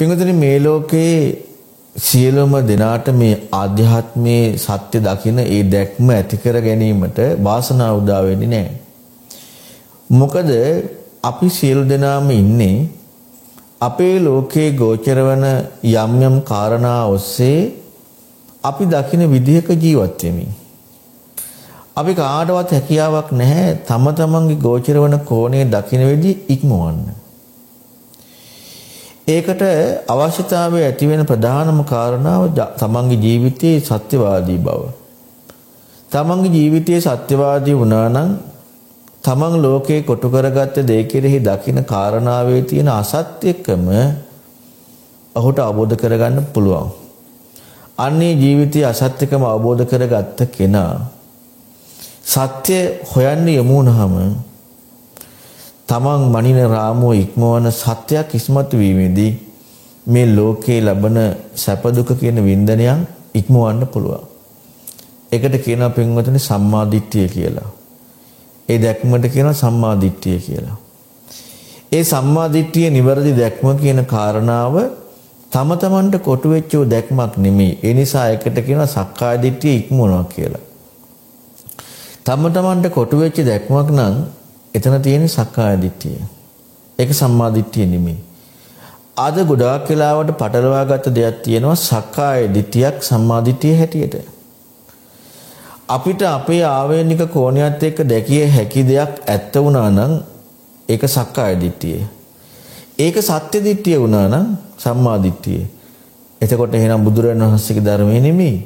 පින්වතුනි මේ ලෝකේ සියලුම දෙනාට මේ ආධ්‍යාත්මයේ සත්‍ය දකින ඒ දැක්ම ඇති කර ගැනීමට වාසනාව උදා වෙන්නේ නැහැ. මොකද අපි සියලු දෙනාම ඉන්නේ අපේ ලෝකයේ ගෝචර වන යම් යම් කාරණා ඔස්සේ අපි දකින විදිහක ජීවත් වෙමින් අපි කාටවත් හැකියාවක් නැහැ තම තමන්ගේ ගෝචර වන කෝණය දකින විදිහ ඉක්මවන්න. ඒකට අවශ්‍යතාවය ඇති වෙන ප්‍රධානම කාරණාව තමන්ගේ ජීවිතයේ සත්‍යවාදී බව. තමන්ගේ ජීවිතයේ සත්‍යවාදී වුණා නම් තමන් ලෝකේ කොටු කරගත්ත දේ කෙරෙහි දකින කාරණාවේ තියෙන අසත්‍යකම ඔහුට අවබෝධ කරගන්න පුළුවන්. අන්නේ ජීවිතයේ අසත්‍යකම අවබෝධ කරගත්ත කෙනා සත්‍ය හොයන්න යමු වුණාම තමන් මනින රාමුව ඉක්මවන සත්‍යයක් ඉස්මතු වීමේදී මේ ලෝකේ ලබන සැප දුක කියන වින්දනයන් ඉක්මවන්න පුළුවන්. ඒකට කියනවා පින්වතුනි සම්මාදිට්ඨිය කියලා. ඒ දැක්මට කියනවා සම්මාදිට්ඨිය කියලා. ඒ සම්මාදිට්ඨිය නිවැරදි දැක්ම කියන කාරණාව තම තමන්ට කොටු වෙච්ච දැක්මක් නෙමෙයි. ඒ නිසා ඒකට කියනවා සක්කාය දිට්ඨිය ඉක්මවනවා කියලා. තම තමන්ට කොටු වෙච්ච දැක්මක් නම් එතන තියෙන සක්කාය දිට්ඨිය. ඒක සම්මා දිට්ඨිය නෙමෙයි. අද ගොඩාක් වෙලාවට පටලවාගත්ත දෙයක් තියෙනවා සක්කාය දිට්ඨියක් සම්මා දිට්ඨිය හැටියට. අපිට අපේ ආවේනික කෝණයත් එක්ක දැකිය හැකි දෙයක් ඇත්ත වුණා නම් ඒක සක්කාය දිට්ඨිය. ඒක සත්‍ය දිට්ඨිය වුණා නම් සම්මා දිට්ඨිය. එතකොට එහෙනම් බුදුරජාණන් වහන්සේගේ ධර්මයේ නෙමෙයි.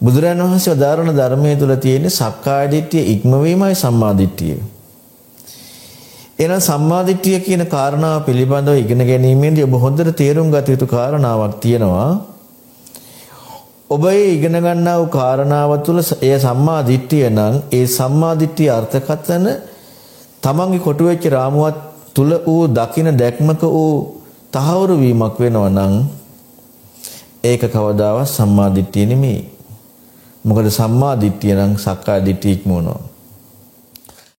බුදුරජාණන් වහන්සේ වදාරන ධර්මයේ තුල තියෙන සක්කාය දිට්ඨිය ඉක්මවීමයි සම්මා දිට්ඨිය. එහෙනම් සම්මාදිට්ඨිය කියන කාරණාව පිළිබඳව ඉගෙන ගැනීමේදී ඔබ හොඳට තේරුම් ගත යුතු කාරණාවක් තියෙනවා. ඔබ ඒ ඉගෙන ගන්නා වූ කාරණාව තුළ එය සම්මාදිට්ඨිය නම් ඒ සම්මාදිට්ඨිය අර්ථකථන තමන්ගේ කොටු වෙච්ච රාමුවත් තුල වූ දකින දැක්මක වූ තහවුරු වීමක් වෙනවා නම් ඒක කවදාවත් සම්මාදිට්ඨිය නෙමෙයි. මොකද සම්මාදිට්ඨිය නම් සක්කාය දිට්ඨිය ඉක්මවනවා.